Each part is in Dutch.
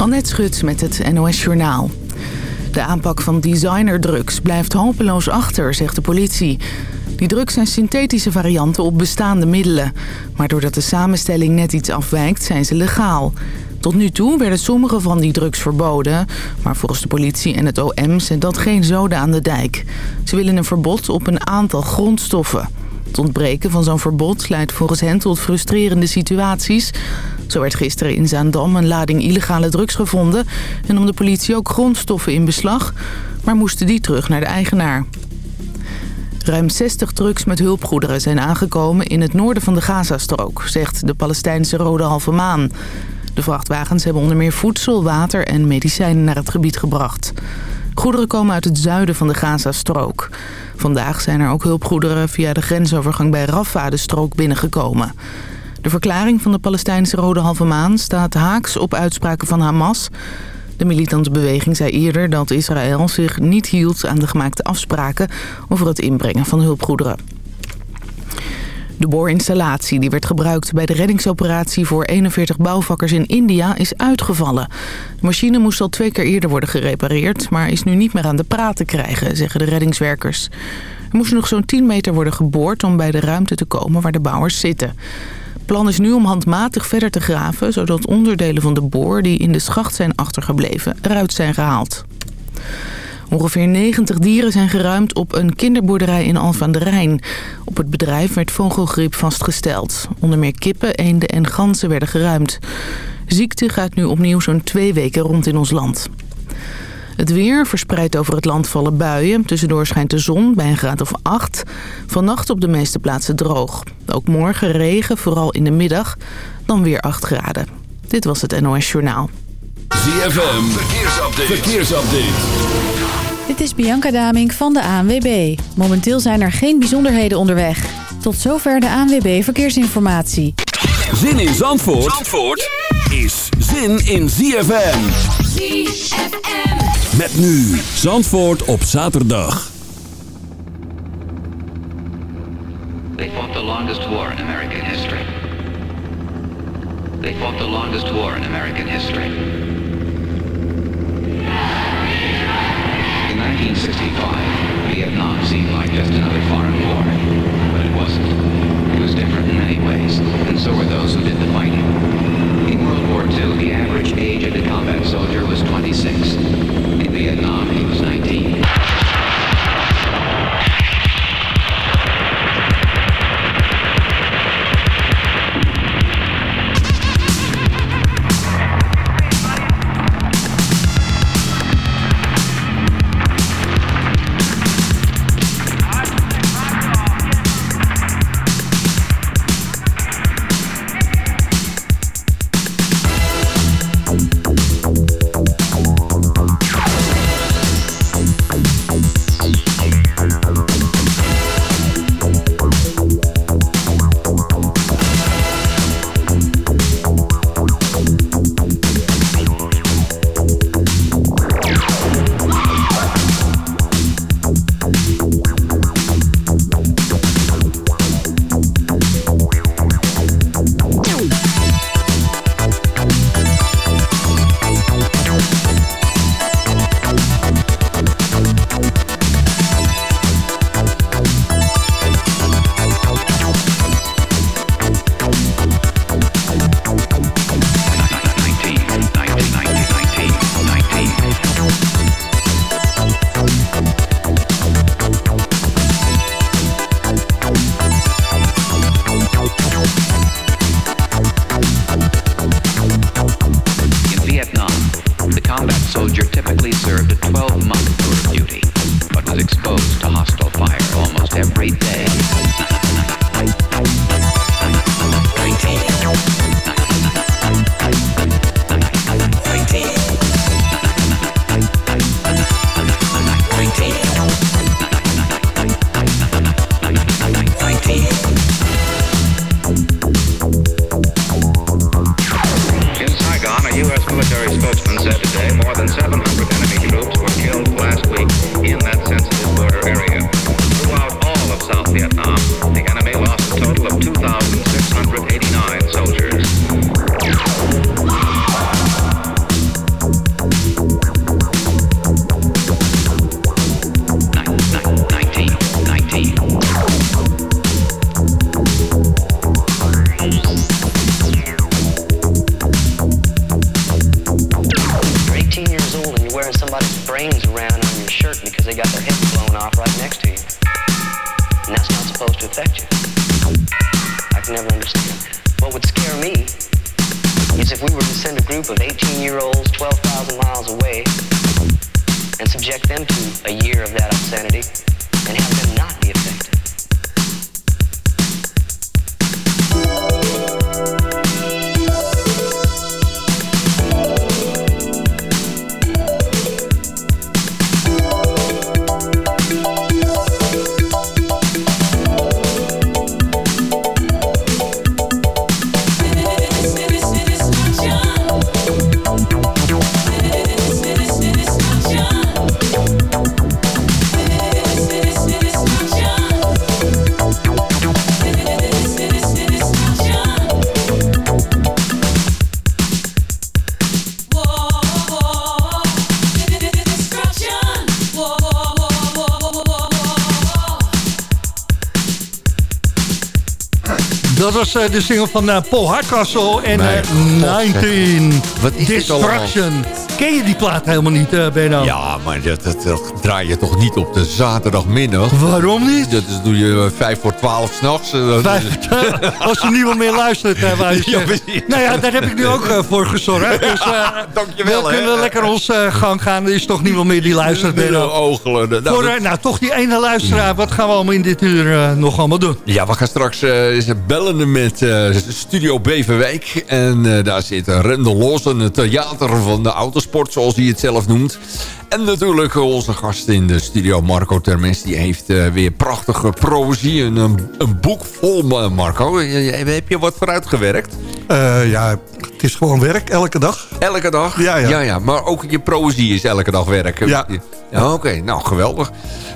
Annette Schut met het NOS Journaal. De aanpak van designerdrugs blijft hopeloos achter, zegt de politie. Die drugs zijn synthetische varianten op bestaande middelen. Maar doordat de samenstelling net iets afwijkt, zijn ze legaal. Tot nu toe werden sommige van die drugs verboden. Maar volgens de politie en het OM zet dat geen zoden aan de dijk. Ze willen een verbod op een aantal grondstoffen. Het ontbreken van zo'n verbod leidt volgens hen tot frustrerende situaties. Zo werd gisteren in Zaandam een lading illegale drugs gevonden... en nam de politie ook grondstoffen in beslag... maar moesten die terug naar de eigenaar. Ruim 60 trucks met hulpgoederen zijn aangekomen in het noorden van de Gazastrook... zegt de Palestijnse Rode Halve Maan. De vrachtwagens hebben onder meer voedsel, water en medicijnen naar het gebied gebracht. Goederen komen uit het zuiden van de Gazastrook. Vandaag zijn er ook hulpgoederen via de grensovergang bij Rafah de strook binnengekomen. De verklaring van de Palestijnse Rode Halve Maan staat haaks op uitspraken van Hamas. De militante beweging zei eerder dat Israël zich niet hield aan de gemaakte afspraken over het inbrengen van hulpgoederen. De boorinstallatie die werd gebruikt bij de reddingsoperatie voor 41 bouwvakkers in India is uitgevallen. De machine moest al twee keer eerder worden gerepareerd, maar is nu niet meer aan de praat te krijgen, zeggen de reddingswerkers. Er moest nog zo'n 10 meter worden geboord om bij de ruimte te komen waar de bouwers zitten. Plan is nu om handmatig verder te graven, zodat onderdelen van de boor die in de schacht zijn achtergebleven eruit zijn gehaald. Ongeveer 90 dieren zijn geruimd op een kinderboerderij in Alphen aan de Rijn. Op het bedrijf werd vogelgriep vastgesteld. Onder meer kippen, eenden en ganzen werden geruimd. Ziekte gaat nu opnieuw zo'n twee weken rond in ons land. Het weer verspreidt over het land vallen buien. Tussendoor schijnt de zon bij een graad of 8. Vannacht op de meeste plaatsen droog. Ook morgen regen, vooral in de middag. Dan weer 8 graden. Dit was het NOS Journaal. ZFM, verkeersupdate. verkeersupdate. Dit is Bianca Damink van de ANWB. Momenteel zijn er geen bijzonderheden onderweg. Tot zover de ANWB Verkeersinformatie. Zin in Zandvoort, Zandvoort is zin in ZFM. ZFM. Met nu Zandvoort op zaterdag. They fought the longest war in American history. They fought the longest war in American history. 1965, Vietnam seemed like just another foreign war. But it wasn't. It was different in many ways, and so were those who did the fighting. In World War II, the average age of the combat soldier was 26. In Vietnam, he was 19. and have them not be offended. Was uh, de single van uh, Paul Hardcastle en uh, 19 Wat is Destruction. Ken je die plaat helemaal niet, Benno? Ja, maar dat, dat, dat, draai je toch niet op de zaterdagmiddag? Waarom niet? Dat is, doe je vijf voor twaalf s'nachts. Als er niemand meer luistert, hè, wij ja, Nou ja, daar heb ik nu ook uh, voor gezorgd. Dus, uh, Dankjewel. We kunnen lekker ons gang gaan. Er is toch niemand meer die luistert. Ogelen. Nou, dat... nou, toch die ene luisteraar. Wat gaan we allemaal in dit uur nog allemaal doen? Ja, we gaan straks bellen met Studio Beverwijk. En daar zit Rendel Lawson, het theater van de autosport sport, zoals hij het zelf noemt. En natuurlijk onze gast in de studio, Marco Termes. Die heeft uh, weer prachtige proëzie. Een, een, boek vol, Marco. Heb je wat vooruitgewerkt? Uh, ja, het is gewoon werk, elke dag. Elke dag? Ja, ja. ja, ja. Maar ook je proëzie is elke dag werk. Ja. ja Oké, nou geweldig.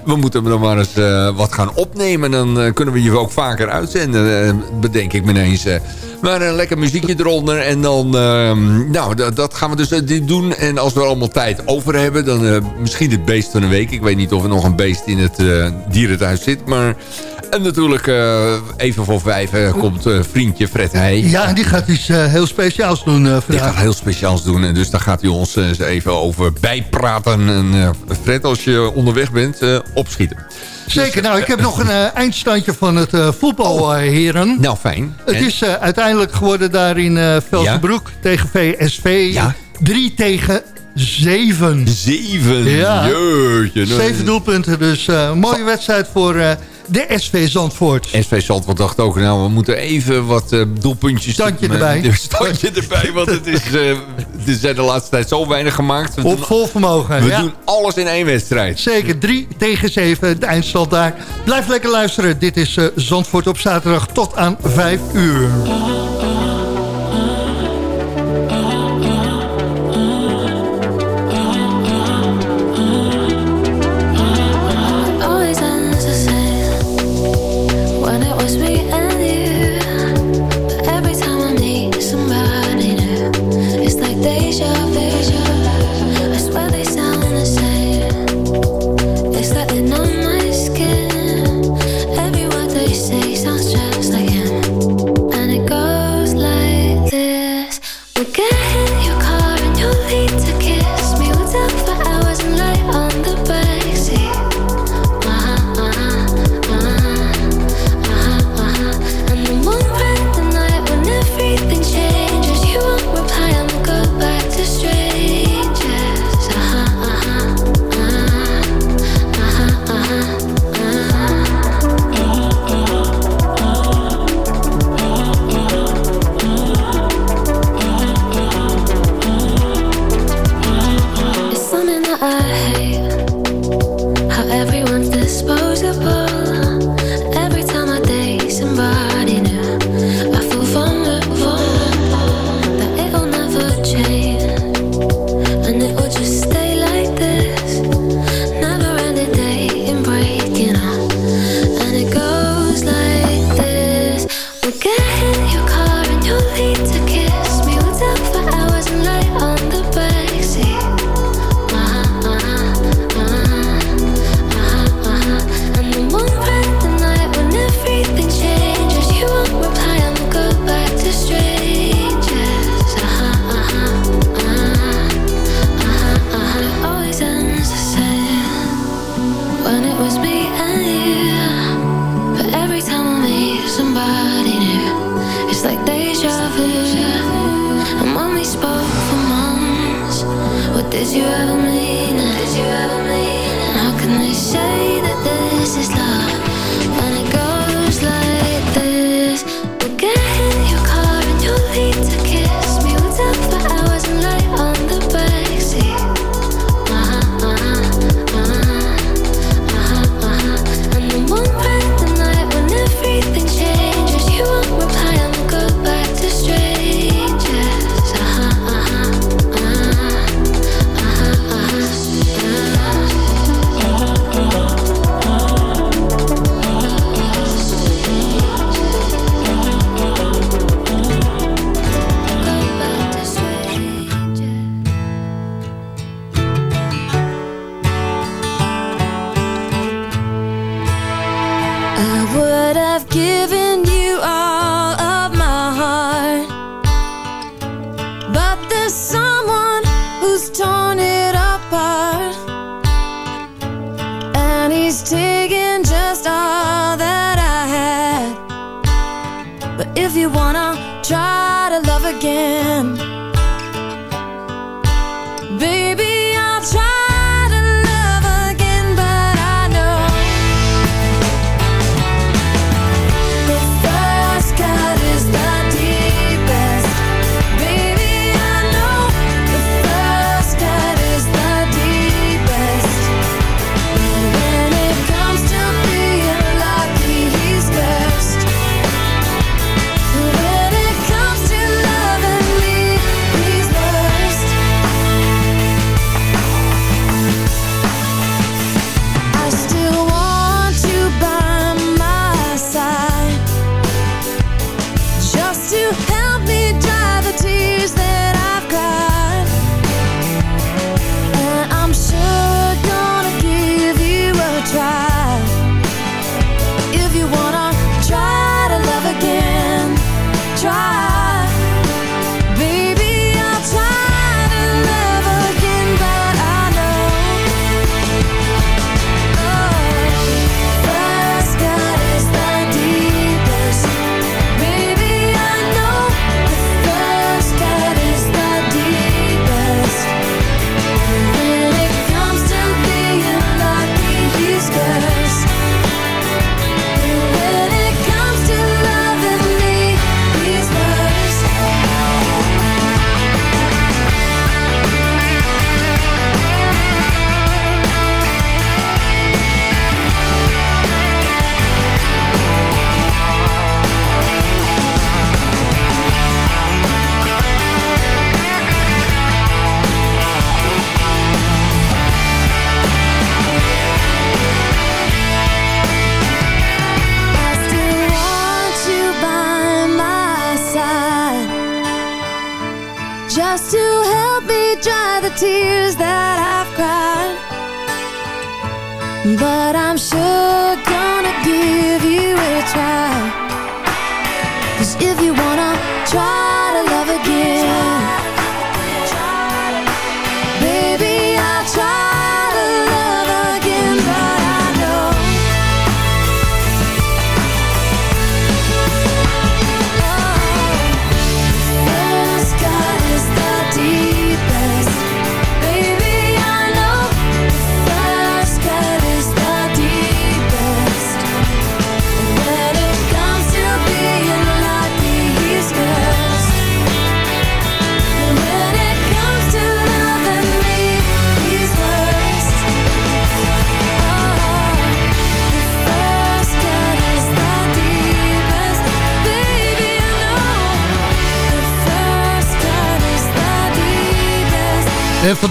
We moeten dan maar eens uh, wat gaan opnemen. Dan kunnen we je ook vaker uitzenden, bedenk ik me ineens. maar een lekker muziekje eronder. En dan, ehm, nou, dat gaan we dus doen. En als we allemaal tijd over hebben, dan misschien het beest van de week. Ik weet niet of er nog een beest in het dierenthuis zit, maar... En natuurlijk uh, even voor vijf uh, komt uh, vriendje Fred Heij. Ja, die gaat iets heel speciaals doen vandaag. Die gaat heel speciaals doen. En dus daar gaat hij ons eens even over bijpraten. En Fred, als je onderweg bent, opschieten. Zeker. Nou, ik heb nog een eindstandje van het voetbal, heren. Nou, fijn. Het en? is uiteindelijk geworden daar in Velsenbroek ja? tegen VSV. Ja? 3 tegen Zeven. Zeven? Ja. Jeetje. Zeven doelpunten, dus uh, mooie wedstrijd voor uh, de SV Zandvoort. SV Zandvoort dacht ook, nou, we moeten even wat uh, doelpuntjes... Standje erbij. Standje erbij, want het is, er zijn de laatste tijd zo weinig gemaakt. Op doen, vol vermogen. We ja. doen alles in één wedstrijd. Zeker, 3 tegen 7, de eindstand daar. Blijf lekker luisteren. Dit is Zandvoort op zaterdag tot aan 5 uur.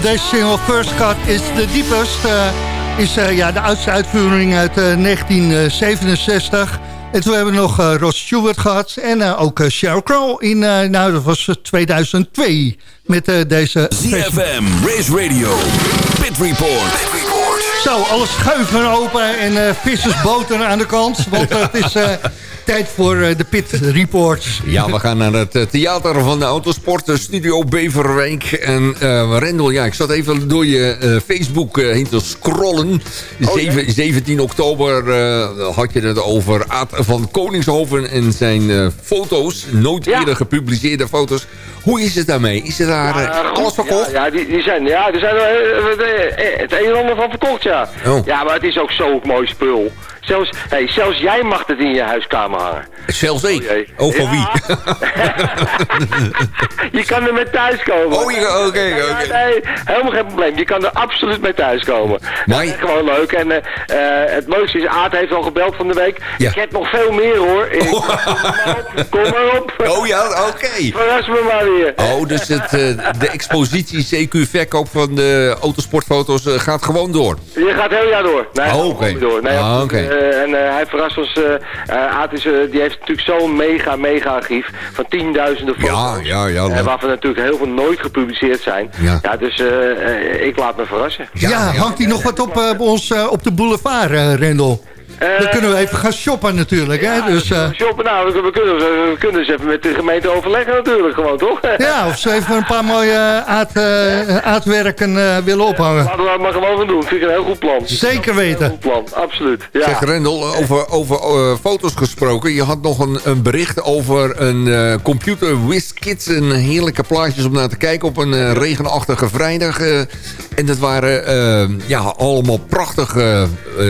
deze single First Cut is the deepest. Eh, is eh, ja, de oudste uitvoering uit eh, 1967. En toen hebben we nog Ross Stewart gehad. En ook uh, Sheryl Crow in, nou dat was 2002. Met deze... ZFM, Race Radio, Pit Report. Pit Report. Zo, alles schuiven open en vissersboten aan de kant. Want het is Tijd voor eh, de Pit Reports. Ja, we gaan naar het eh, theater van de Autosport, eh, Studio Beverwijk. En eh Rendel, ja, ik zat even door je eh, Facebook eh, heen te scrollen. Zeven- 17 oktober eh, had je het over Aad van Koningshoven en zijn eh, foto's. Nooit Ja. eerder gepubliceerde foto's. Hoe is het daarmee? Is er daar Ja, alles verkocht? Ja, ja, die, die zijn, ja er zijn er het een en ander van verkocht, ja. Oh. Ja, maar het is ook zo'n mooi spul. Zelfs, hey, zelfs jij mag het in je huiskamer hangen. Zelfs ik. Oh. Oh, van Ja. wie? je kan er mee thuiskomen. Oh, je- oké, oké. Nee, helemaal geen probleem. Je kan er absoluut mee thuiskomen. Maar- Dat is gewoon leuk. En eh, eh, het leukste is, Aad heeft al gebeld van de week. Ja. Ik heb nog veel meer hoor. Ik, Kom maar op. Kom maar op. Oh ja, oké. Verras me maar weer. Oh, dus het, eh, de expositie CQ verkoop van de autosportfoto's gaat gewoon door. Je gaat heel jaar door. Nee, Oh, oké. Nee, Ah, absoluut. Eh, en eh, hij verrast ons. eh eh, Aad is, eh, die heeft natuurlijk zo'n mega, mega archief van tienduizenden foto's. Ja, ja, ja. Waarvan natuurlijk heel veel nooit gepubliceerd zijn. Ja. dus eh, eh, ik laat me verrassen. Ja, hangt hij nog wat op eh, ons eh, op de boulevard, eh, Rendel? Dan kunnen we even gaan shoppen natuurlijk, hè? Dus, eh, Shoppen, nou, we, kunnen, we kunnen eens even met de gemeente overleggen natuurlijk, gewoon toch? ja, of ze even een paar mooie eh, aard, eh, aardwerken eh, willen ophangen. Laten we dat maar gewoon gaan doen. Vind ik een heel goed plan. Zeker Een weten. goed plan, absoluut. Ja. Zeg Rendel, over, over eh, foto's gesproken. Je had nog een, een bericht over een eh computer WizKids. Een heerlijke plaatjes om naar te kijken op een eh, regenachtige vrijdag. eh. en dat waren eh, ja, allemaal prachtige eh,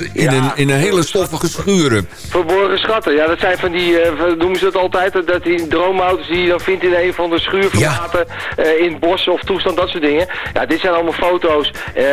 in, Ja. een, in een hele stoffige schuren. Verborgen schatten, ja, dat zijn van die, eh, noemen ze dat altijd, dat- die droomauto's die je dan vindt in een van de schuurverlaten, eh, in het bos of toestand, dat soort dingen. Ja, dit zijn allemaal foto's, eh,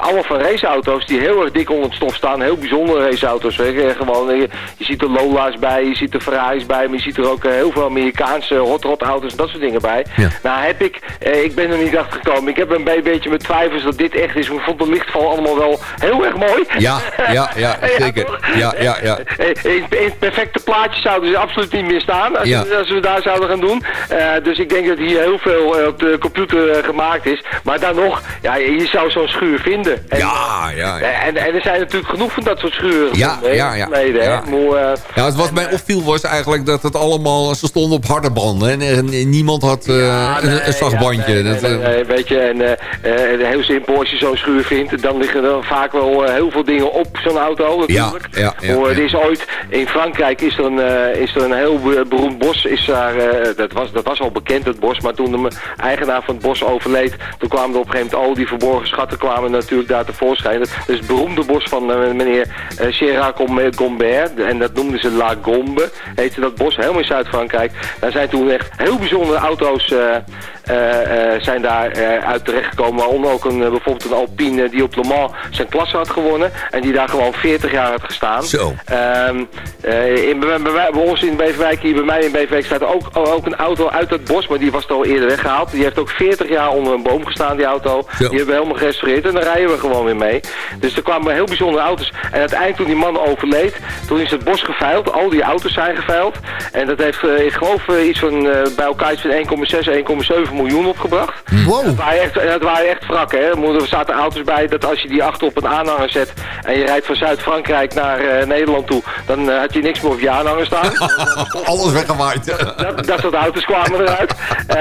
allemaal van raceauto's die heel erg dik onder het stof staan, heel bijzondere raceauto's. Gewoon, je ziet er Lola's bij, je ziet er Ferraris bij, maar je ziet er ook heel veel Amerikaanse hot rod auto's en dat soort dingen bij. Ja. Nou heb ik, eh, ik ben er niet achter gekomen, ik heb een be- beetje met twijfels dat dit echt is, maar ik vond de lichtval allemaal wel heel erg mooi. Ja, ja, ja, zeker. Ja, ja, ja. In, het perfecte plaatje zouden ze absoluut niet meer staan als, Ja. we, als we daar zouden gaan doen. Eh, dus ik denk dat hier heel veel eh, op de computer eh, gemaakt is. Maar dan nog, ja, je zou zo'n schuur vinden. En, Ja, ja, ja. En, en er zijn natuurlijk genoeg van dat soort schuren Ja, ja, ja. hè. Ja. Maar, Ja, het wat mij opviel was eigenlijk dat het allemaal... Ze stonden op harde banden en, en niemand had Ja, een, nee, een zacht bandje. nee, dat, weet je, en heel simpel, als je zo'n schuur vindt, dan liggen er vaak wel heel veel dingen op zo'n auto natuurlijk. Ja, ja, ja, er is ooit, in Frankrijk is er een, eh, is er een heel be- beroemd bos, is daar, eh, dat, was, dat was al bekend het bos, maar toen de eigenaar van het bos overleed, toen kwamen er op een gegeven moment al die verborgen schatten kwamen natuurlijk daar tevoorschijn. Dat is het beroemde bos van eh, meneer Gérard Gom- Gombert, en dat noemden ze La Gombe, heette dat bos, helemaal in Zuid-Frankrijk. Daar zijn toen echt heel bijzondere auto's zijn daar eh, uit terechtgekomen. Waaronder ook een, eh, bijvoorbeeld een Alpine die op Le Mans zijn klasse had gewonnen. En die daar gewoon 40 jaar had gestaan. Zo. Ehm, eh, in, bij, bij- bij ons in Beverwijk, hier bij mij in Beverwijk, staat ook, ook een auto uit het bos. Maar die was al eerder weggehaald. Die heeft ook 40 jaar onder een boom gestaan, die auto. Zo. Die hebben we helemaal gerestaureerd. En daar rijden we gewoon weer mee. Dus er kwamen heel bijzondere auto's. En uiteindelijk toen die man overleed, toen is het bos geveild. Al die auto's zijn geveild. En dat heeft, eh, ik geloof, eh, iets van eh, bij elkaar iets van 1,6, 1,7 miljoen opgebracht. Wow. Dat waren echt, dat waren echt wrakken, hè. Er zaten auto's bij dat als je die achter op een aanhanger zet en je rijdt van Zuid-Frankrijk naar eh, Nederland toe, dan eh, had je niks meer op je aanhanger staan. alles weggewaaid. dat, dat soort auto's kwamen eruit. Eh,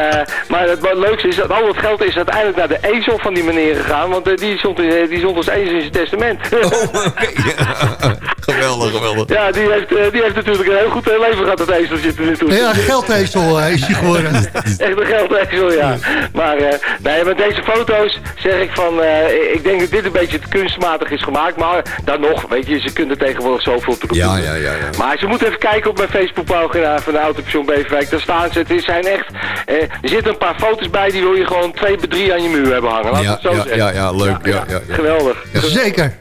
maar het, leukste is dat al dat geld is uiteindelijk naar de ezel van die meneer gegaan, want die, stond, die stond als ezel in zijn testament. Ja. geweldig, geweldig. ja, die heeft, eh, die heeft natuurlijk een heel goed eh, leven gehad, dat ezeltje tot nu toe. Ja, geldezel eh, is hij geworden. Echt een geldezel, ja. Maar, eh, nee, met deze foto's zeg ik van, eh, ik denk dat dit een beetje te kunstmatig is gemaakt. Maar dan nog, weet je, ze kunnen tegenwoordig zoveel op de computer. Ja, ja, ja, ja. Maar ze moeten even kijken op mijn Facebookpagina van de Autopension Beverwijk. Daar staan ze, het zijn echt, eh, er zitten een paar foto's bij die wil je gewoon twee bij drie aan je muur hebben hangen. Laat Ja, het zo ja, zeggen. ja, ja, leuk. Ja, ja, ja. Geweldig. Zeker.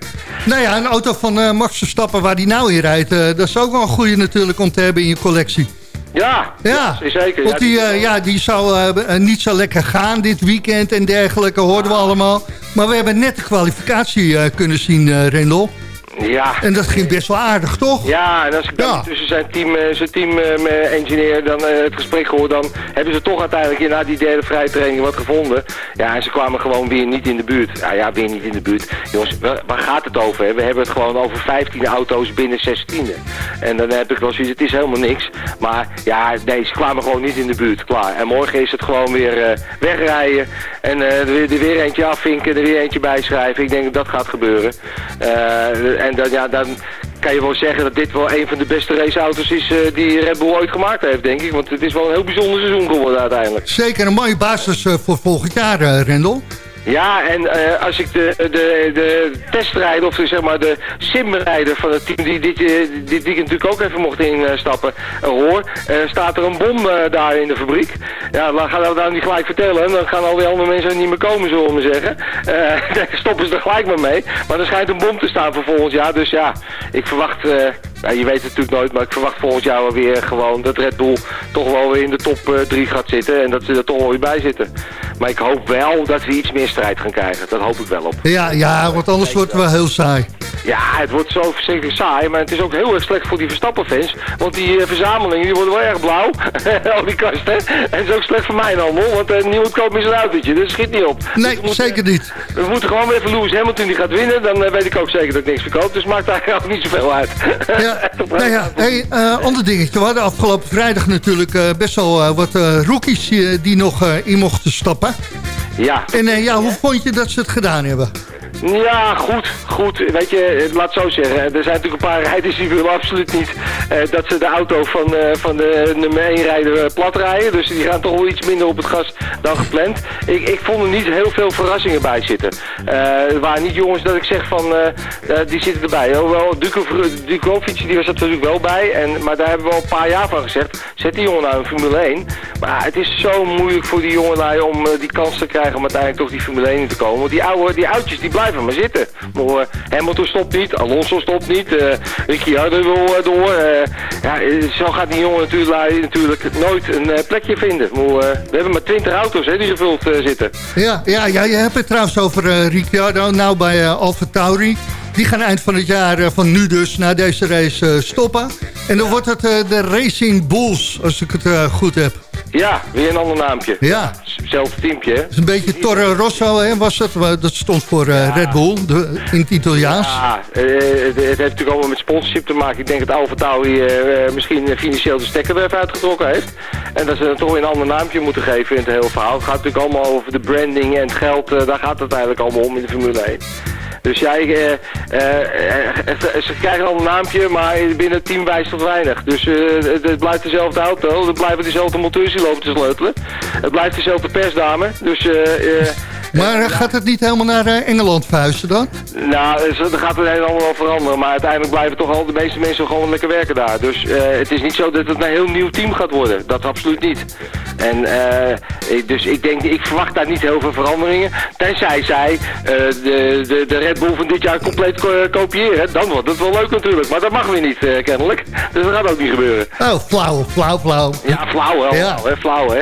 Nou ja, een auto van eh Max Verstappen waar die nou in rijdt... eh, dat is ook wel een goede natuurlijk om te hebben in je collectie. Ja, Ja, zeker. want die, eh, ja, die zou eh, niet zo lekker gaan dit weekend en dergelijke, hoorden we allemaal. Maar we hebben net de kwalificatie kunnen zien, Rendel. Ja. En dat ging best wel aardig, toch? Ja, en als ik dan Ja. tussen zijn team, eh, zijn team eh, engineer dan eh, het gesprek hoor, dan hebben ze toch uiteindelijk na die derde vrije training wat gevonden. Ja, en ze kwamen gewoon weer niet in de buurt. Ja, ja weer niet in de buurt. Jongens, waar, gaat het over? Hè? We hebben het gewoon over 15 auto's binnen 16e. En dan heb ik wel zoiets, het is helemaal niks. Maar ja, nee, ze kwamen gewoon niet in de buurt. Klaar. En morgen is het gewoon weer wegrijden. En er, weer- er eentje afvinken, er weer eentje bijschrijven. Ik denk dat dat gaat gebeuren. En dan, ja, dan kan je wel zeggen dat dit wel een van de beste raceauto's is eh, die Red Bull ooit gemaakt heeft, denk ik. Want het is wel een heel bijzonder seizoen geworden uiteindelijk. Zeker een mooie basis eh, voor volgend jaar, eh, Rendel. Ja, en eh, als ik de, de, de testrijder, of zeg maar de simrijder van het team die dit, eh, weekend natuurlijk ook even mocht instappen, eh, hoor, staat er een bom daar in de fabriek. Ja, dan gaan we dat niet gelijk vertellen. Dan gaan al die andere mensen niet meer komen, zullen we maar zeggen. Daar stoppen ze er gelijk maar mee. Maar er schijnt een bom te staan voor volgend jaar. Dus ja, ik verwacht, eh, ja, je weet het natuurlijk nooit, maar ik verwacht volgend jaar wel weer gewoon dat Red Bull toch wel weer in de top 3 gaat zitten. En dat ze er toch wel weer bij zitten. Maar ik hoop wel dat we iets meer strijd gaan krijgen. Dat hoop ik wel op. Ja, ja want anders wordt het wel heel saai. Ja, het wordt zo verschrikkelijk saai, maar het is ook heel erg slecht voor die Verstappen-fans. Want die eh, verzamelingen die worden wel erg blauw, al die kasten. En het is ook slecht voor mij allemaal, want uh, niemand koopt meer zo'n autootje, dus schiet niet op. Nee, Dus moeten- zeker niet. We moeten gewoon weer even Lewis Hamilton die gaat winnen, dan eh, weet ik ook zeker dat ik niks verkoop. Dus maakt daar ook niet zoveel uit. Ja, nou ja, hey, eh, ander dingetje. We hadden afgelopen vrijdag natuurlijk eh, best wel eh, wat eh, rookies eh, die nog eh, in mochten stappen. ja. En eh, ja, hoe vond je dat ze het gedaan hebben? Ja, goed, goed. Weet je, laat het zo zeggen. Er zijn natuurlijk een paar rijders die willen absoluut niet eh, dat ze de auto van, eh, van de nummer 1 rijder eh, plat rijden. Dus die gaan toch wel iets minder op het gas dan gepland. Ik, ik vond er niet heel veel verrassingen bij zitten. Er waren niet jongens dat ik zeg van, die zitten erbij. Hoewel, Dukov- Dukovic die was er natuurlijk wel bij. En, maar daar hebben we al een paar jaar van gezegd. Zet die jongen nou in Formule 1. Maar het is zo moeilijk voor die jongelui om die kans te krijgen om uiteindelijk toch die Formule 1 in te komen. Want die oude, die oudjes die blijven maar zitten. Maar, eh, Hamilton stopt niet, Alonso stopt niet, eh Ricciardo wil eh, door. ja, zo gaat die jongen natuurlijk, natuurlijk nooit een plekje vinden. We hebben maar 20 auto's hè, die gevuld zitten. Ja, ja, ja, je hebt het trouwens over Ricciardo, nou bij Alfa Tauri. Die gaan eind van het jaar, eh, van nu dus, na deze race eh, stoppen. En dan wordt het eh, de Racing Bulls, als ik het goed heb. Ja, weer een ander naampje. Ja, Hetzelfde teampje. hè? het is een beetje Toro Rosso, hè, was het? Dat stond voor Red Bull, de, in het Italiaans. Ja, het, het heeft natuurlijk allemaal met sponsorship te maken. Ik denk dat Alfa Tauri misschien financieel de stekker er even uitgetrokken heeft. En dat ze dan toch weer een ander naampje moeten geven in het hele verhaal. Het gaat natuurlijk allemaal over de branding en het geld. daar gaat het eigenlijk allemaal om in de Formule 1. Dus jij, eh, eh, eh, ze krijgen al een naampje, maar binnen het team wijst tot weinig. Dus het, blijft dezelfde auto, het blijven dezelfde monteurs die lopen te sleutelen. Het blijft dezelfde persdame. Dus eh, Maar eh, gaat het niet helemaal naar eh, Engeland verhuizen dan? nou, er gaat het helemaal wel veranderen. Maar uiteindelijk blijven toch al de meeste mensen gewoon lekker werken daar. Dus eh, het is niet zo dat het een heel nieuw team gaat worden. Dat absoluut niet. En ik- dus ik denk, ik verwacht daar niet heel veel veranderingen. Tenzij zij de, de, de Red Bull van dit jaar compleet ko- kopiëren. Dan wordt het wel leuk natuurlijk. Maar dat mag weer niet, kennelijk. Dus dat gaat ook niet gebeuren. Oh, flauw, flauw, flauw. Ja, flauw. Ja. Flauw hè. Flauw, hè.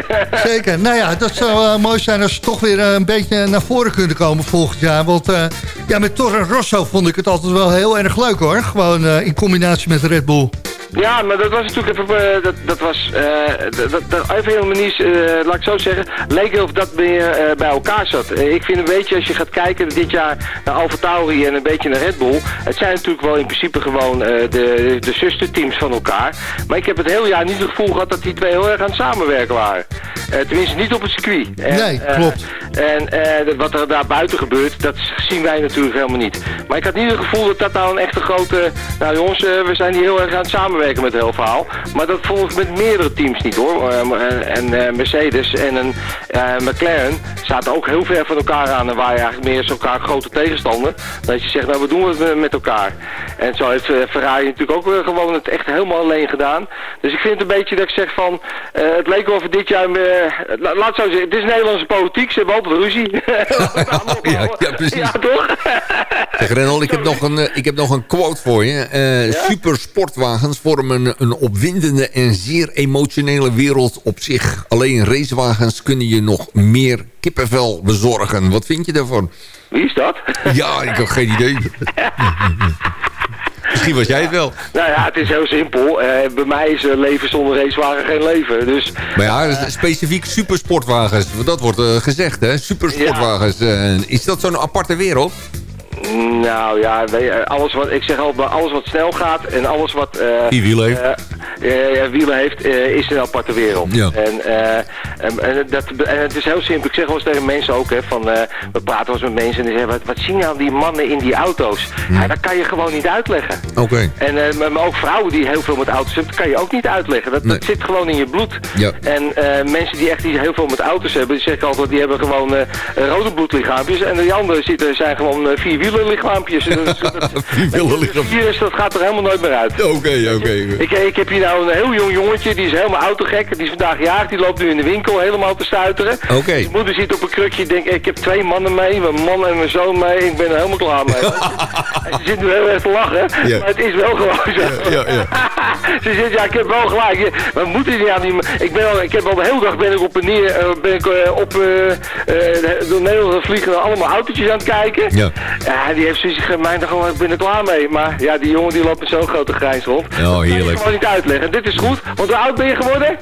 Zeker. Nou ja, dat zou mooi zijn als ze toch weer een beetje naar voren kunnen komen volgend jaar. Want eh, ja, met Toro Rosso vond ik het altijd wel heel erg leuk hoor. Gewoon eh, in combinatie met Red Bull. Ja, maar dat was natuurlijk even, eh, dat, dat was, eh, dat, dat, helemaal niet, eh, laat ik zo zeggen, leek of dat meer eh, bij elkaar zat. Eh, ik vind een beetje, als je gaat kijken dit jaar naar Alfa Tauri en een beetje naar Red Bull, het zijn natuurlijk wel in principe gewoon eh, de, de zusterteams van elkaar. Maar ik heb het hele jaar niet het gevoel gehad dat die twee heel erg aan het samenwerken waren. Eh, tenminste niet op het circuit. En, Nee, eh, klopt. en eh, wat er daar buiten gebeurt, dat zien wij natuurlijk helemaal niet. Maar ik had niet het gevoel dat dat nou een echte grote... Nou jongens, eh, we zijn hier heel erg aan het samenwerken met het hele verhaal. Maar dat volgens met meerdere teams niet hoor. Eh, en Mercedes en een McLaren zaten ook heel ver van elkaar aan. En waren eigenlijk meer als elkaar grote tegenstander. Dat je zegt, nou we doen het met elkaar. En zo heeft Ferrari natuurlijk ook gewoon het echt helemaal alleen gedaan. Dus ik vind het een beetje dat ik zeg van... het leek wel dit jaar... la- laat zo zeggen, het is Nederlandse politiek. Ze hebben altijd ruzie. Ja, ja, precies. Ja, toch? Zeg Renal, ik heb nog een, eh, ik heb nog een quote voor je. Eh, Supersportwagens vormen een opwindende en zeer emotionele wereld op zich. Alleen racewagens kunnen je nog meer kippenvel bezorgen. Wat vind je daarvan? Wie is dat? Ja, ik heb geen idee. Misschien was jij het wel. Nou ja, het is heel simpel. Eh, bij mij is eh, leven zonder racewagen geen leven. Dus Maar ja, specifiek supersportwagens. Dat wordt eh, gezegd, hè? Supersportwagens. is dat zo'n aparte wereld? Nou ja, alles wat, ik zeg altijd, alles wat snel gaat en alles wat... eh, Die wielen heeft. eh, eh, wielen heeft, is een aparte wereld. Ja. En, en, en dat, en het is heel simpel. Ik zeg wel eens tegen mensen ook, hè, van, we praten wel eens met mensen en die zeggen, wat, wat zien nou die mannen in die auto's? Ja, dat kan je gewoon niet uitleggen. Oké. En maar ook vrouwen die heel veel met auto's hebben, dat kan je ook niet uitleggen. Dat, Nee. dat zit gewoon in je bloed. Ja. En mensen die echt heel veel met auto's hebben, die zeggen altijd, die hebben gewoon eh, rode bloedlichaampjes. En die anderen zitten, zijn gewoon eh, vierwielerlichaampjes. En Vierwielerlichaampjes. Virus, dat gaat er helemaal nooit meer uit. Oké, oké. Ik, ik heb hier nou een heel jong jongetje, die is helemaal autogek. Die is vandaag jarig, die loopt nu in de winkel helemaal te stuiteren. Oké. Zijn moeder zit op een krukje, denkt, ik heb twee mannen mee, mijn man en mijn zoon mee. Ik ben er helemaal klaar mee. en ze zit nu heel erg te lachen, Ja. maar het is wel gewoon zo. Ja, ja. ze zegt, ja, ik heb wel gelijk. We moeten niet aan die... Ik, ben al, ik heb al de hele dag ben ik op en neer, eh, ben ik eh, op eh, eh, door Nederland vliegen allemaal autootjes aan het kijken. Ja. Ja, die heeft zoiets gemeen, gewoon, ik ben er klaar mee. Maar ja, die jongen die loopt met zo'n grote grijns rond. Oh, Dat kan je heerlijk. gewoon niet uitleggen. Dit is goed, want hoe oud ben je geworden?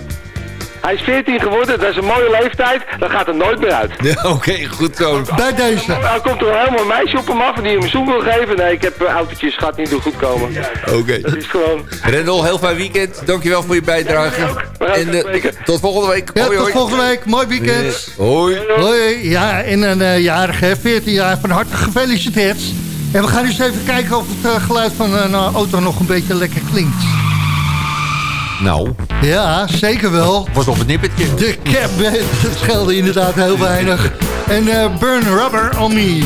Hij is 14 geworden, dat is een mooie leeftijd. Dat gaat er nooit meer uit. Ja, Oké, goed zo. Bij deze. Nou komt er helemaal een meisje op hem af die hem een zoen wil geven. Nee, ik heb eh, autootjes, gaat niet goed komen. Oké. Het is gewoon... Rendel, heel fijn weekend. Dankjewel voor je bijdrage. Ja, En eh, tot volgende week. Ja, hoi, tot hoi. volgende week. Mooi weekend. Hoi. Hoi. Ja, en een eh, jarige, hè, 14 jaar, van harte gefeliciteerd. En we gaan eens even kijken of het geluid van een auto nog een beetje lekker klinkt. Nou, Ja, zeker wel. was op het nippertje. De cap, dat scheelde inderdaad heel weinig. En eh, Burn Rubber on Me.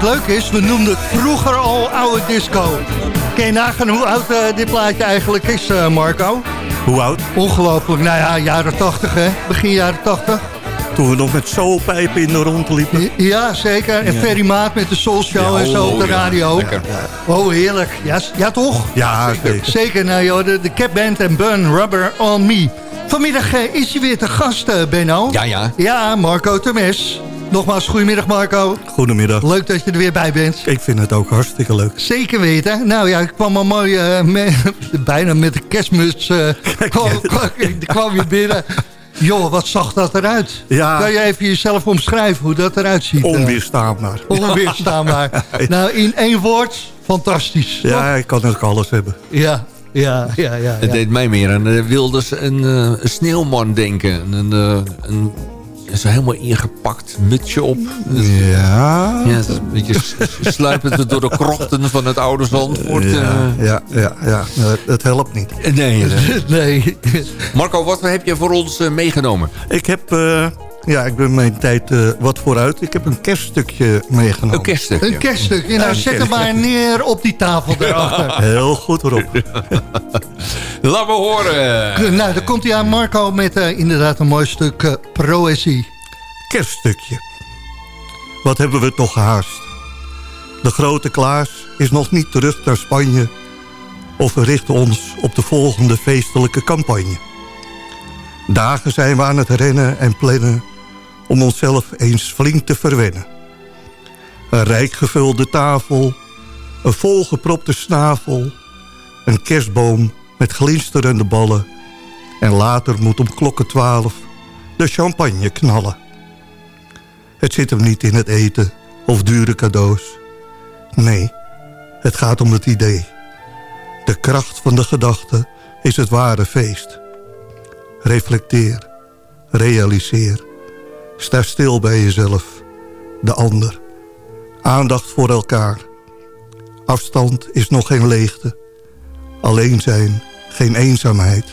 Wat leuke is? We noemden het vroeger al oude disco. Kun je nagaan hoe oud eh, dit plaatje eigenlijk is, eh, Marco? Hoe oud? Ongelooflijk. Nou ja, jaren 80 hè? Begin jaren 80. Toen we nog met soulpijpen in de rond liepen. Ja, zeker. En Ja. Ferry Maat met de Soul Show en zo op de oh, ja. radio. Lekker. Oh, heerlijk. Ja, ja toch? Ja, zeker. Zeker, nou joh, de, de Cap Band en Bun Rubber on Me. Vanmiddag eh, is hij weer te gast, Benno. Ja, ja. Ja, Marco Temes. Nogmaals, goedemiddag Marco. Goedemiddag. Leuk dat je er weer bij bent. Ik vind het ook hartstikke leuk. Zeker weten. Nou ja, ik kwam al mooi, eh, bijna met de kerstmuts, eh, kwam, kwam, kwam je binnen. Joh, wat zag dat eruit? Ja. Kan je even jezelf omschrijven hoe dat eruit ziet? eh? Onweerstaanbaar. Onweerstaanbaar. nou, in één woord, fantastisch. Ja, ik kan ook alles hebben. Ja, ja, ja, ja. Het deed mij meer aan Wilders een, uh, een sneeuwman denken. Een, uh, een, zo helemaal ingepakt mutsje op. Ja. Ja, een beetje sluipend door de krochten van het oude Zandvoort. Ja, uh. ja, ja, ja. het helpt niet. Nee, nee. nee. Marco, wat heb je voor ons uh, meegenomen? Ik heb... Uh, ja, ik ben mijn tijd uh, wat vooruit. Ik heb een kerststukje meegenomen. Een kerststukje? Een kerststukje. Nou, zet hem maar neer op die tafel daarachter. Heel goed erop. Laat me horen. Nou, dan komt hij aan Marco met uh, inderdaad een mooi stuk uh, proëzie. Kerststukje. Wat hebben we toch gehaast. De grote Klaas is nog niet terug naar Spanje... of we richten ons op de volgende feestelijke campagne. Dagen zijn we aan het rennen en plannen... om onszelf eens flink te verwennen. Een rijk gevulde tafel, een volgepropte snavel... een kerstboom met glinsterende ballen... en later moet om klokken twaalf de champagne knallen. Het zit hem niet in het eten of dure cadeaus. Nee, het gaat om het idee. De kracht van de gedachte is het ware feest. Reflecteer, realiseer. Sta stil bij jezelf, de ander. Aandacht voor elkaar. Afstand is nog geen leegte. Alleen zijn, geen eenzaamheid.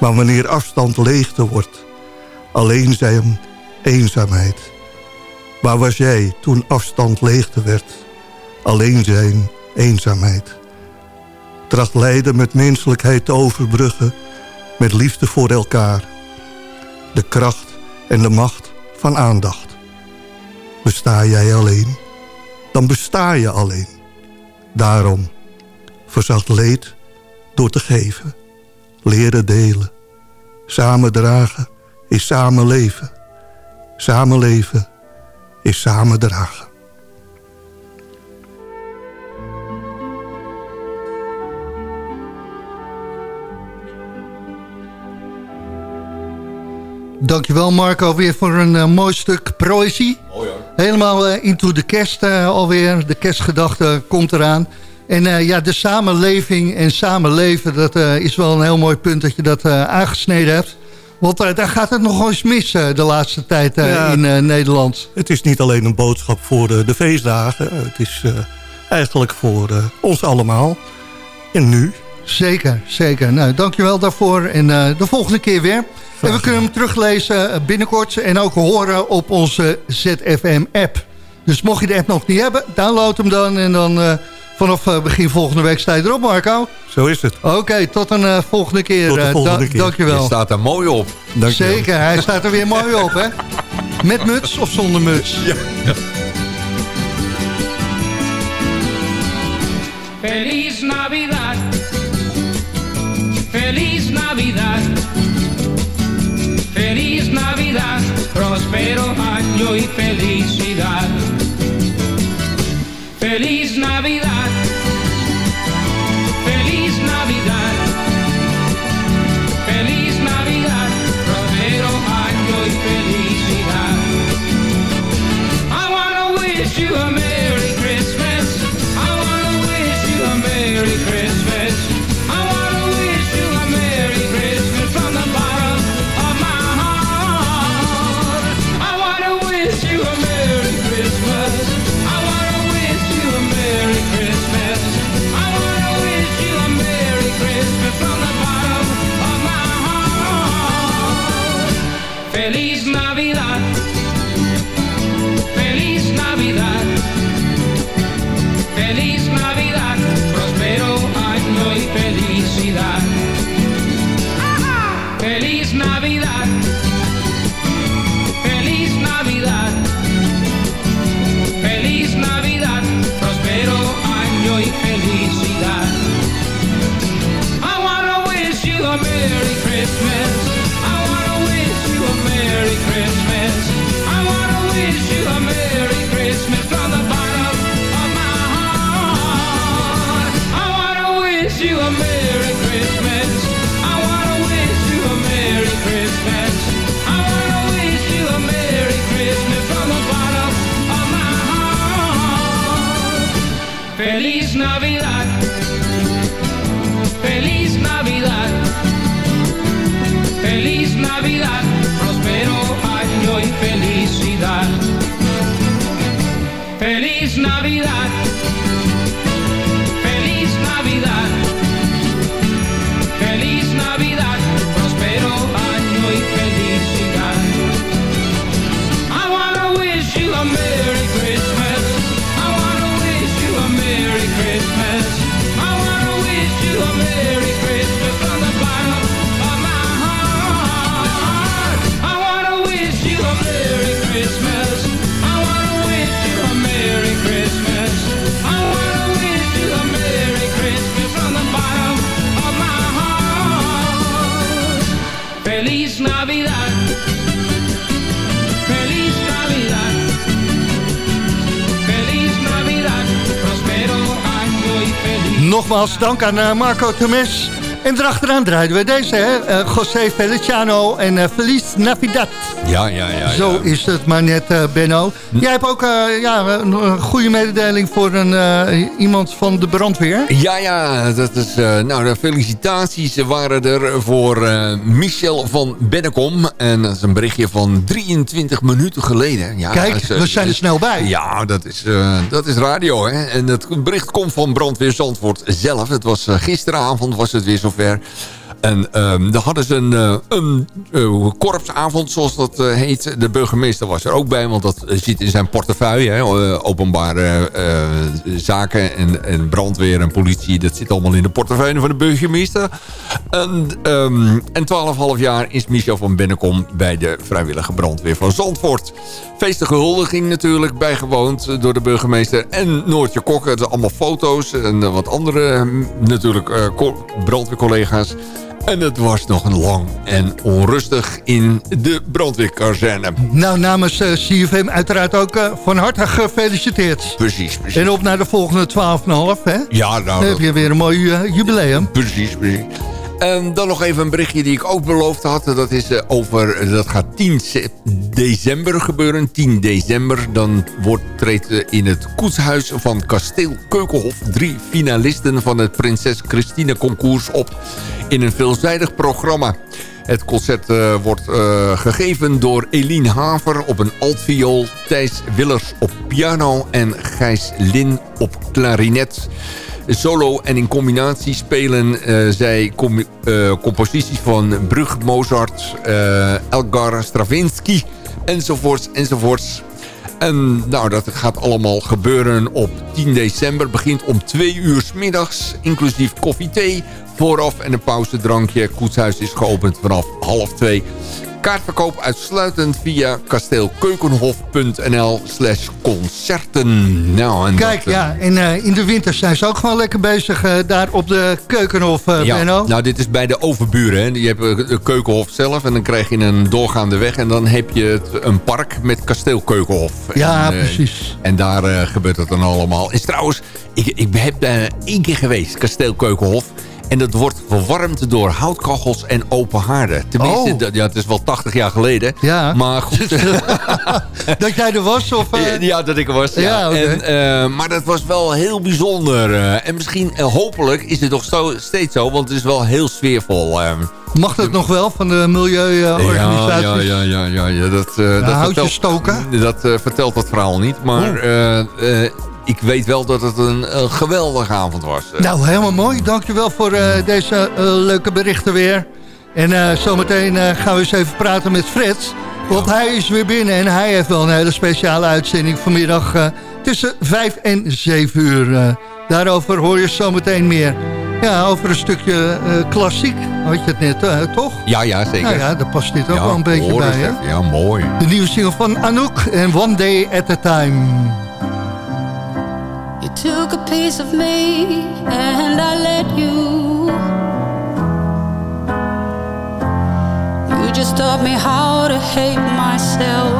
Maar wanneer afstand leegte wordt... alleen zijn, eenzaamheid. Waar was jij toen afstand leegte werd? Alleen zijn, eenzaamheid. Tracht lijden met menselijkheid te overbruggen... met liefde voor elkaar. De kracht en de macht van aandacht. Besta jij alleen, dan besta je alleen. Daarom, verzacht leed door te geven. Leren delen. Samen dragen is samen leven. Samenleven is samen dragen. Dankjewel Marco weer voor een uh, mooi stuk proëzie. Oh ja. Helemaal uh, into de kerst uh, alweer. De kerstgedachte komt eraan. En ja, de samenleving en samenleven, dat is wel een heel mooi punt dat je dat aangesneden hebt. Want daar gaat het nog eens mis de laatste tijd ja, in Nederland. Het is niet alleen een boodschap voor de feestdagen. Het is eigenlijk voor ons allemaal. En nu? Zeker, zeker. Nou, dankjewel daarvoor. En de volgende keer weer. En we kunnen hem teruglezen binnenkort en ook horen op onze ZFM-app. Dus mocht je de app nog niet hebben, download hem dan. En dan uh, vanaf uh, begin volgende week sta je erop, Marco. Zo is het. Oké, okay, tot een uh, volgende keer. Tot de volgende keer. Dankjewel. Je staat er mooi op. Dankjewel. Zeker, hij staat er weer mooi op, hè. Met muts of zonder muts? Ja. ja. Feliz Navidad. Navidad, próspero año y felicidad. Feliz Navidad, Feliz Nogmaals dank aan eh, Marco Temes. En erachteraan draaiden we deze, hè? Eh, José Feliciano en Feliz Navidad. Ja, ja, ja. Zo ja. is het maar net, eh, Benno. Jij hebt ook ja, een, goede mededeling voor een, iemand van de brandweer. Ja, ja, dat is, nou, de felicitaties waren er voor Michel van Bennekom. En dat is een berichtje van 23 minuten geleden. Ja, Kijk, is, we zijn er snel bij. Ja, dat is, dat is radio, hè. En het bericht komt van Brandweer Zandvoort zelf. Het was gisteravond, was het weer zover. En ehm daar hadden ze een, eh, een eh, korpsavond, zoals dat eh, heet. De burgemeester was er ook bij, want dat zit in zijn portefeuille. Hè. Openbare zaken en, en brandweer en politie. Dat zit allemaal in de portefeuille van de burgemeester. En, ehm en 12,5 jaar is Michel van Bennekom bij de vrijwillige brandweer van Zandvoort. Feestige huldiging natuurlijk bijgewoond door de burgemeester. En Noortje Kok, het zijn allemaal foto's en wat andere hm, natuurlijk co- brandweercollega's. En het was nog een lang en onrustig in de brandweerkazerne. Nou, namens eh, CFM uiteraard ook eh, van harte gefeliciteerd. Precies, precies. En op naar de volgende 12,5, hè? Ja, nou, Dan heb je weer een mooi eh, jubileum. Precies, precies. En dan nog even een berichtje die ik ook beloofd had. Dat, is, eh, over, dat gaat 10 se- december gebeuren. 10 december. Dan wordt, treedt in het koetshuis van Kasteel Keukenhof... drie finalisten van het Prinses Christine Concours op... in een veelzijdig programma. Het concert eh, wordt eh, gegeven door Eline Haver op een altviool... Thijs Willers op piano en Gijs Lin op klarinet... Solo en in combinatie spelen eh, zij eh, composities van Brug, Mozart, eh, Elgar Stravinsky enzovoorts enzovoorts. En nou, dat gaat allemaal gebeuren op 10 december. Begint om 2 uur 's middags, inclusief koffie, thee, vooraf en een pauzedrankje. Koetshuis is geopend vanaf half 2. Kaartverkoop uitsluitend via kasteelkeukenhof.nl slash concerten. Nou, en Kijk, dat, eh, ja, en eh, in de winter zijn ze ook gewoon lekker bezig eh, daar op de Keukenhof, eh Ja, Benno. nou dit is bij de overburen. Hè. Je hebt de Keukenhof zelf en dan krijg je een doorgaande weg. En dan heb je het, een park met kasteel Keukenhof. Ja, en, precies. En daar gebeurt het dan allemaal. Is trouwens, ik, ik heb daar één keer geweest, kasteel Keukenhof. En dat wordt verwarmd door houtkachels en open haarden. Tenminste, Oh. ja, het is wel 80 jaar geleden. Ja. Maar goed. Dat jij er was? Of, eh, Ja, dat ik er was. Ja. En, eh, maar dat was wel heel bijzonder. eh, en misschien, hopelijk, is het nog zo, steeds zo. Want het is wel heel sfeervol. Mag dat nog wel van de milieuorganisaties? ja, ja, ja, ja, ja. Dat, eh, dat vertelt- stoken? Dat vertelt dat verhaal niet. Maar ik weet wel dat het een, een geweldige avond was. Eh, Nou, helemaal mooi. Dankjewel voor eh, deze eh, leuke berichten weer. En zometeen gaan we eens even praten met Fred. Want hij is weer binnen en hij heeft wel een hele speciale uitzending vanmiddag... tussen 5 en 7 uur. Daarover hoor je zometeen meer. Ja, over een stukje klassiek had je het net, toch? Ja, ja, zeker. Nou ja, daar past dit ook Ja, wel een beetje bij, hè? Ja, mooi. De nieuwe single van Anouk en One Day at a Time. You took a piece of me and I let you. You just taught me how to hate myself.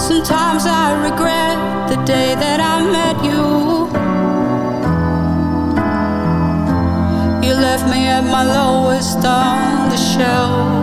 Sometimes I regret the day that I met you. You left me at my lowest on the shelf.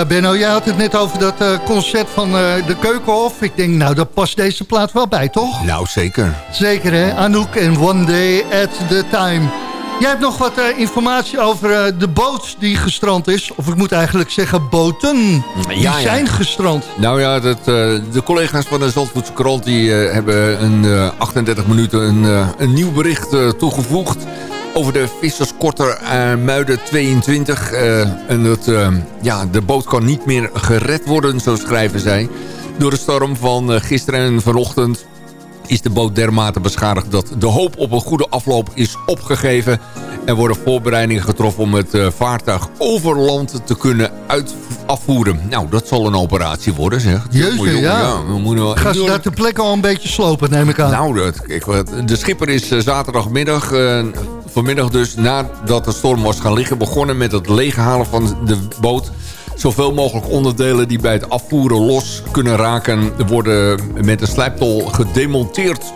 Ja, Benno, jij had het net over dat eh, concert van eh, de Keukenhof. Ik denk, nou, daar past deze plaat wel bij, toch? Nou, zeker. Zeker, hè? Anouk en One Day at the Time. Jij hebt nog wat eh, informatie over de boot die gestrand is. Of ik moet eigenlijk zeggen boten. Die Ja, ja. zijn gestrand. Nou ja, dat, de collega's van de Zandvoortse krant... die hebben eh, 38 minuten een, een nieuw bericht toegevoegd... over de visserskorter eh, Muiden 22. eh, en dat, eh, ja, de boot kan niet meer gered worden, zo schrijven zij. Door de storm van gisteren en vanochtend is de boot dermate beschadigd... dat de hoop op een goede afloop is opgegeven. Er worden voorbereidingen getroffen om het vaartuig over land te kunnen uit afvoeren. Nou, dat zal een operatie worden, zeg. Jongen, ja. we moeten wel Gaan ze daar ter plekke al een beetje slopen, neem ik aan. nou, dat, wat- de schipper is zaterdagmiddag, vanmiddag dus, nadat de storm was gaan liggen... begonnen met het leeghalen van de boot. Zoveel mogelijk onderdelen die bij het afvoeren los kunnen raken... worden met een slijptol gedemonteerd.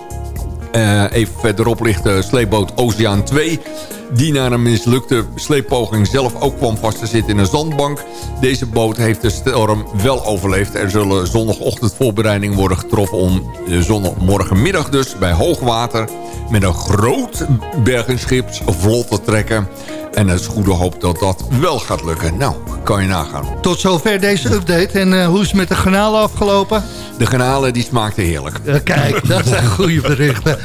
Eh, even verderop ligt de sleepboot Oceaan 2... die na een mislukte sleeppoging zelf ook kwam vast te zitten in een zandbank. Deze boot heeft de storm wel overleefd. Er zullen zondagochtend voorbereidingen worden getroffen... om de zondag morgenmiddag dus bij hoogwater... met een groot bergingsschip vlot te trekken... En het is goede hoop dat dat wel gaat lukken. Nou, kan je nagaan. Tot zover deze update. En eh, hoe is het met de granalen afgelopen? De granalen die smaakten heerlijk. Eh, kijk, dat zijn goede berichten.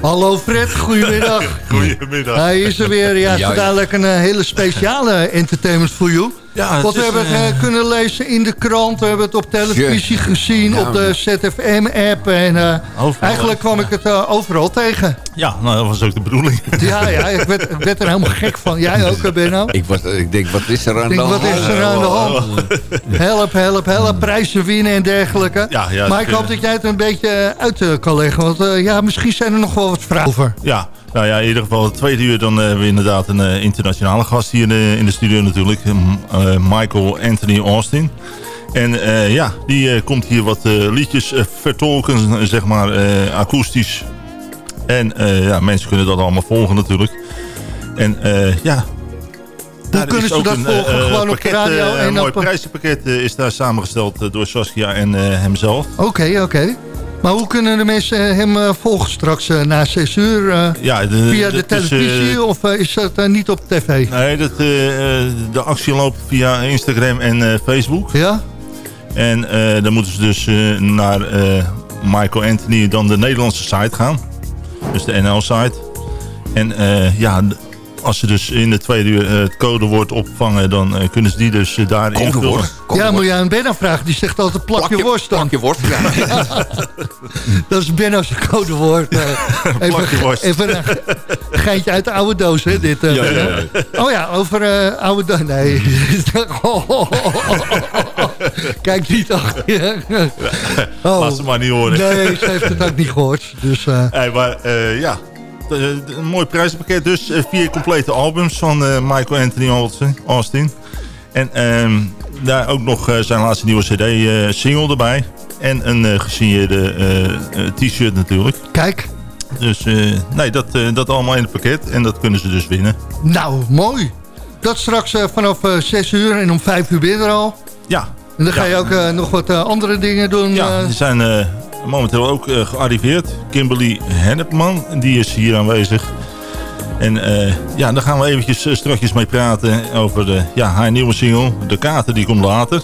Hallo Fred, goedemiddag. Goedemiddag. Hij is er weer. Ja, Ja, zo dadelijk een eh, hele speciale entertainment voor jou. Ja, het Wat we hebben eh, eh, kunnen lezen in de krant. We hebben het op televisie gezien, Ja, op de ZFM-app. En eh, eigenlijk kwam ik het overal tegen. Ja, nou, dat was ook de bedoeling. Ja, ja ik, werd, ik werd er helemaal gek van. Jij ook, Benno? Ik, was, ik denk, wat is er aan de wat hand? is er aan de hand? Help, help, help, prijzen winnen en dergelijke. Ja, ja, maar ik hoop dat jij het een beetje uit kan leggen. Want ja, misschien zijn er nog wel wat vragen over. Ja, nou ja, in ieder geval het tweede uur dan eh, hebben we inderdaad een eh, internationale gast hier in de studio natuurlijk. Eh, Michael Anthony Austin. En ja, die komt hier wat liedjes vertolken, zeg maar, akoestisch. En ja, mensen kunnen dat allemaal volgen natuurlijk. En ja... daar kunnen ze dat een, volgen? Gewoon op de radio en Een mooi op- prijzenpakket is daar samengesteld door Saskia en hemzelf. Oké, oké. Maar hoe kunnen de mensen hem eh, volgen straks eh, na 6 uur? eh, Ja, de, via de is, eh, televisie of eh, is dat eh, niet op tv? Nee, dat, eh, eh, de actie loopt via Instagram en eh, Facebook. Ja? En eh, dan moeten ze dus eh, naar eh, Michael Anthony, dan de Nederlandse site gaan. Dus de NL-site. En eh, ja, als ze dus in de tweede uur eh, het codewoord opvangen... dan eh, kunnen ze die dus eh, daar invullen. Ja, moet je aan Benno vragen. Die zegt altijd plakje, worst dan. Plakje worst, ja. Dat is Benno's codewoord. eh. even, Plakje worst. even een geintje uit de oude doos, hè, dit. Ja, ja, Benno. ja. Oh ja, over eh, oude doos. Nee. Kijk niet achter je. Oh. Laat ze maar niet horen. Nee, ze heeft het ook niet gehoord. Dus, eh, Hey, maar eh, ja, een mooi prijzenpakket. Dus eh, vier complete albums van eh, Michael Anthony Austin-. En ehm, daar ook nog eh, zijn laatste nieuwe cd-single erbij. En een eh, gesigneerde eh, eh, t-shirt natuurlijk. kijk. Dus eh, nee, dat, eh, dat allemaal in het pakket. En dat kunnen ze dus winnen. Nou, mooi. Dat straks eh, vanaf eh 6 uur en om 5 uur je er al. Ja, En dan ga Ja. je ook eh, nog wat eh, andere dingen doen. ja eh. die zijn eh, momenteel ook eh, gearriveerd. Kimberly Hennepman, die is hier aanwezig. En eh, ja, daar gaan we eventjes eh, strakjes mee praten over de, ja, haar nieuwe single. De kaarten, die komt later.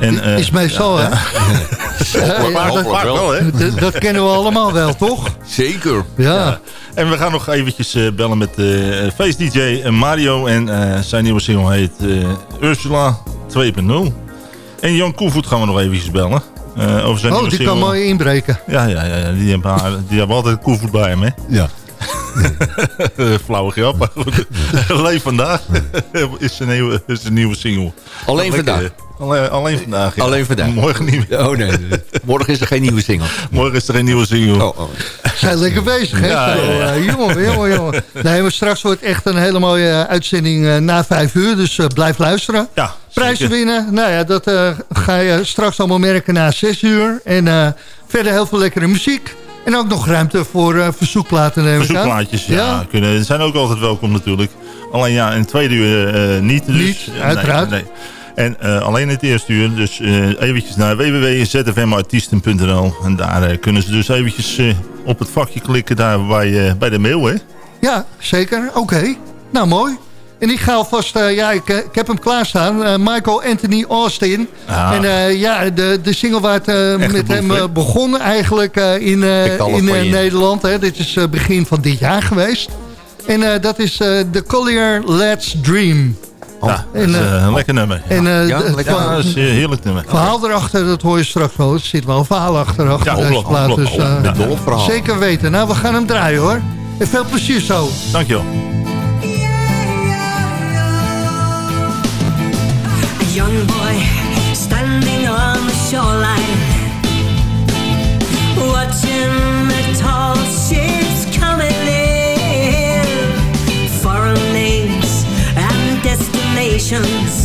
En, eh, is meestal, ja, hè? Ja, ja, Vaak- dat, vaak wel, hè? dat- dat kennen we allemaal wel, toch? Zeker. Ja. En we gaan nog eventjes bellen met Face DJ Mario. En eh, zijn nieuwe single heet eh, Ursula 2.0. En Jan Koevoet gaan we nog eventjes bellen. Eh, over zijn Oh, die single. kan mooi inbreken. Ja, ja, ja, ja, die, hebben die hebben altijd Koevoet bij hem, hè? Ja. Flauwe grap, maar goed. Alleen vandaag is zijn nieuwe, is zijn nieuwe single. Alleen vandaag. Alleen, alleen vandaag, ja. Alleen vandaag. Morgen niet meer. Oh nee, morgen is er geen nieuwe single. Morgen is er een nieuwe single. Oh, oh. Zijn lekker bezig, hè? Ja, Zo, ja, ja. jongen, jongen, jongen. Nee, maar straks wordt echt een hele mooie eh, uitzending eh, na vijf uur. Dus eh, blijf luisteren. Ja, Prijzen winnen, nou ja, dat eh, ga je straks allemaal merken na zes uur. En eh, verder heel veel lekkere muziek. En ook nog ruimte voor eh, verzoekplaten neem ik aan. Verzoekplaatjes, ja, Kunnen, zijn ook altijd welkom natuurlijk. Alleen ja, in tweede uur eh, niet. Dus, Niet, Nee, uiteraard. Nee, En eh, alleen het eerste uur. Dus eh, eventjes naar www.zfmartiesten.nl. En daar eh, kunnen ze dus eventjes op het vakje klikken daar bij, bij de mail, hè? Ja, zeker. Oké. Nou, mooi. En ik ga alvast, ja, ik, ik heb hem klaarstaan. Michael Anthony Austin. Ah. En ja, de, de single waar het met hem boef, eh, begon eigenlijk in, in. Nederland. Hè. Dit is begin van dit jaar geweest. En dat is The Collier Let's Dream. Ja, dat en, is eh, eh, een lekker nummer. En eh, Ja, lekker. verhaal- Ja, dat is een heerlijk nummer. verhaal erachter, dat hoor je straks wel. Er zit wel een verhaal achter, achter Ja, deze plaat. Dus, eh, Ja, zeker weten. Nou, we gaan hem draaien hoor. En veel plezier zo. Dankjewel. A young boy standing on the shoreline, watching the tall ships in,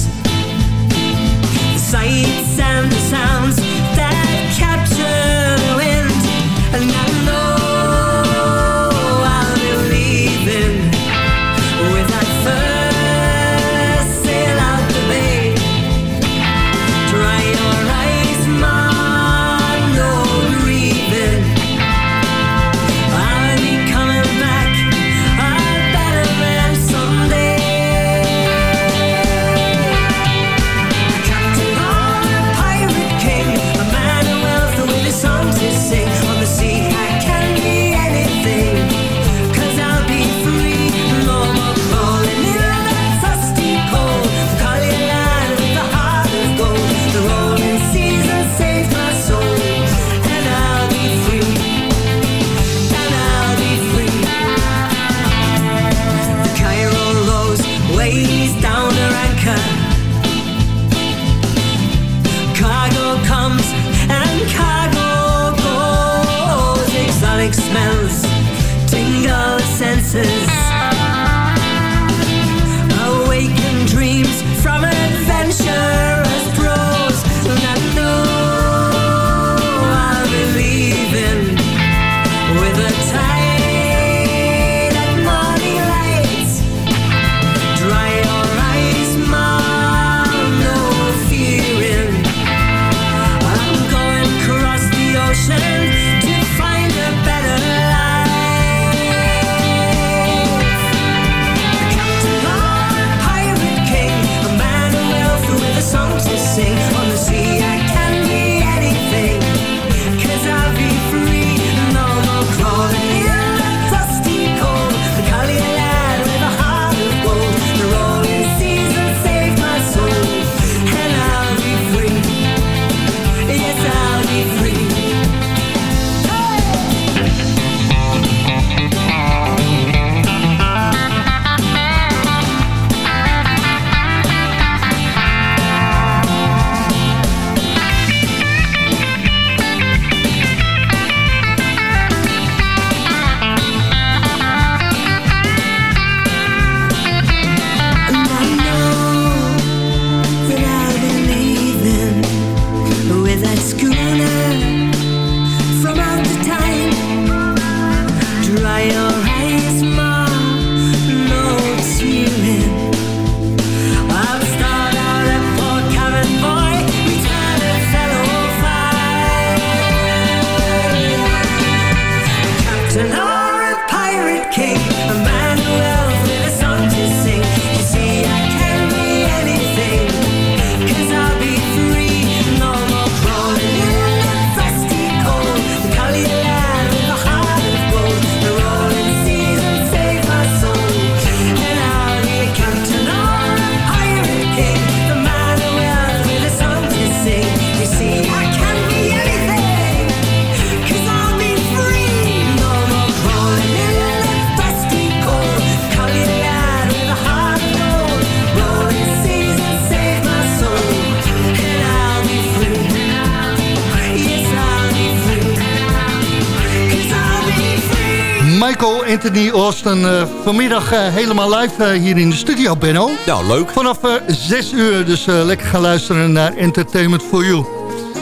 Anthony Austin eh, vanmiddag eh, helemaal live eh, hier in de studio, Benno. Nou, leuk. Vanaf eh 6 uur, dus lekker gaan luisteren naar Entertainment for You.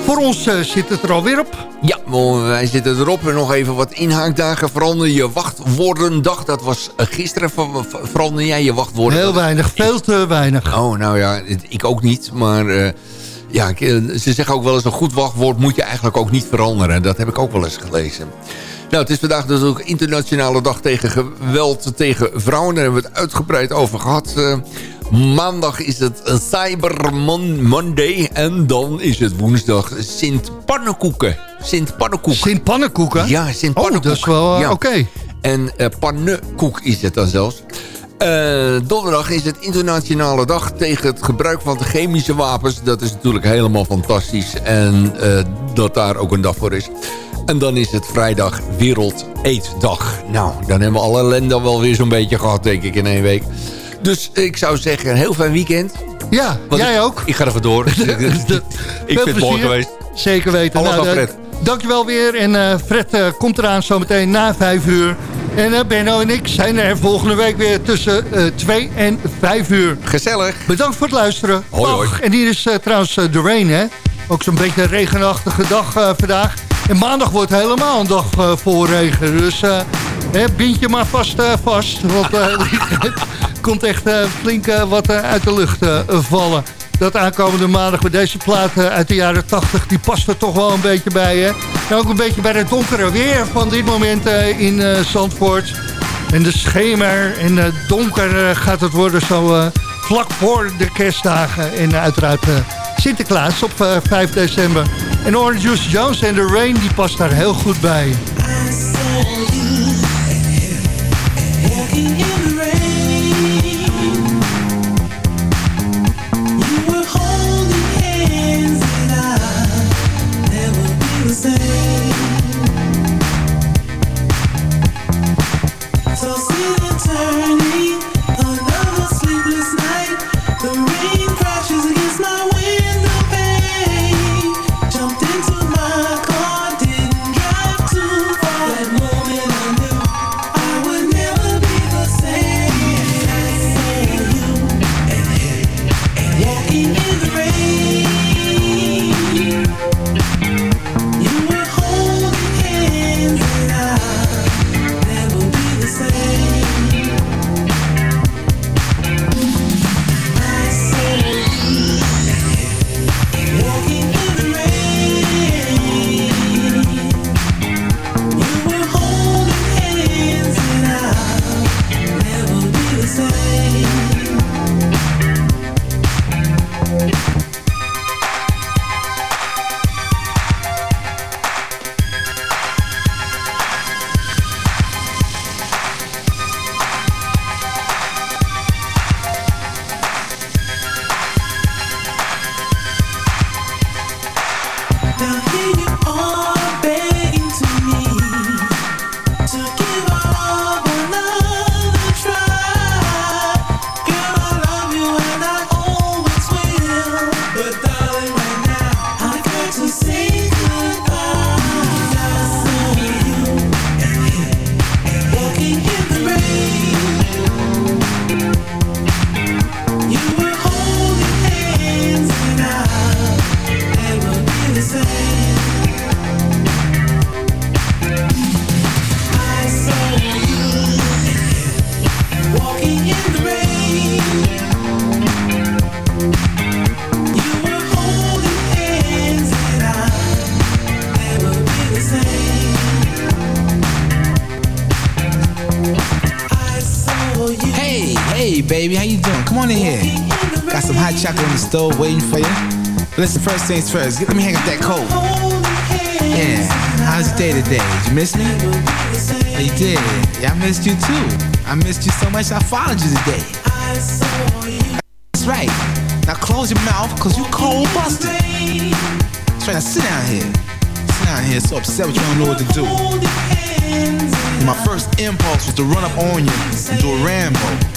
Voor ons zit het er alweer op. Ja, wij zitten erop. En nog even wat inhaakdagen veranderen. Je wachtwoordendag, dat was gisteren. Ver- ver- Verander jij je wachtwoorden? Heel weinig, veel te weinig. Oh, nou ja, ik ook niet. Maar ja, ze zeggen ook wel eens... een goed wachtwoord moet je eigenlijk ook niet veranderen. Dat heb ik ook wel eens gelezen. Nou, het is vandaag dus ook internationale dag tegen geweld tegen vrouwen. Daar hebben we het uitgebreid over gehad. Eh, maandag is het Cyber Mon- Monday. En dan is het woensdag Sint Pannenkoeken. Sint Pannenkoek. Sint Pannenkoeken? Ja, Sint Oh, Pannenkoek. dat is wel, eh, Ja. oké. En eh pannenkoek is het dan zelfs. Donderdag is het internationale dag tegen het gebruik van chemische wapens. Dat is natuurlijk helemaal fantastisch. En dat daar ook een dag voor is. En dan is het vrijdag Wereld Eetdag. Nou, dan hebben we alle ellende wel weer zo'n beetje gehad, denk ik, in één week. Dus ik zou zeggen, een heel fijn weekend. Ja, Want jij ik- ook. Ik ga er vandoor. ik vind het mooi geweest. Zeker weten. Alles aan eh, Fred. dankjewel weer. En eh, Fred eh, komt eraan zometeen na vijf uur. En eh, Benno en ik zijn er volgende week weer tussen eh 2 en 5 uur. Gezellig. Bedankt voor het luisteren. Hoi, hoi. En hier is trouwens de rain, hè? Ook zo'n beetje een regenachtige dag vandaag. En maandag wordt helemaal een dag eh, vol regen. Dus eh, hè, bind je maar vast eh, vast. Want er komt echt flink wat uit de lucht vallen. Dat aankomende maandag met deze plaat eh, uit de jaren 80, die past er toch wel een beetje bij. Hè? En ook een beetje bij het donkere weer van dit moment in Zandvoort. En de schemer en donker gaat het worden zo vlak voor de kerstdagen. En uiteraard Sinterklaas op eh, 5 december. En Orange Juice Jones en The Rain die past daar heel goed bij. On in here. Got some hot chocolate on the stove waiting for you. But Listen, first things first, let me hang up that coat. Yeah, how's your day today? Did you miss me? Yeah, you did. Yeah, I missed you too. I missed you so much I followed you today. That's right. Now close your mouth, cause you cold busted. Right, now sit down here. Sit down here, so upset with you don't know what to do. My first impulse was to run up on you and do a Rambo.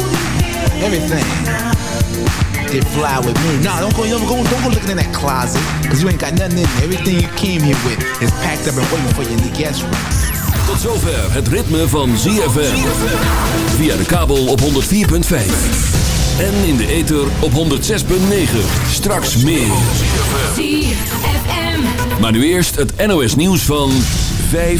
Everything. Did fly with me. Nah, don't go, don't go, don't go looking in that closet. Cause you ain't got nothing in there. Everything you came here with is packed up and waiting for you in the guest room. Tot zover het ritme van ZFM. Via de kabel op 104.5. En in de ether op 106.9. Straks meer. Maar nu eerst het NOS nieuws van 5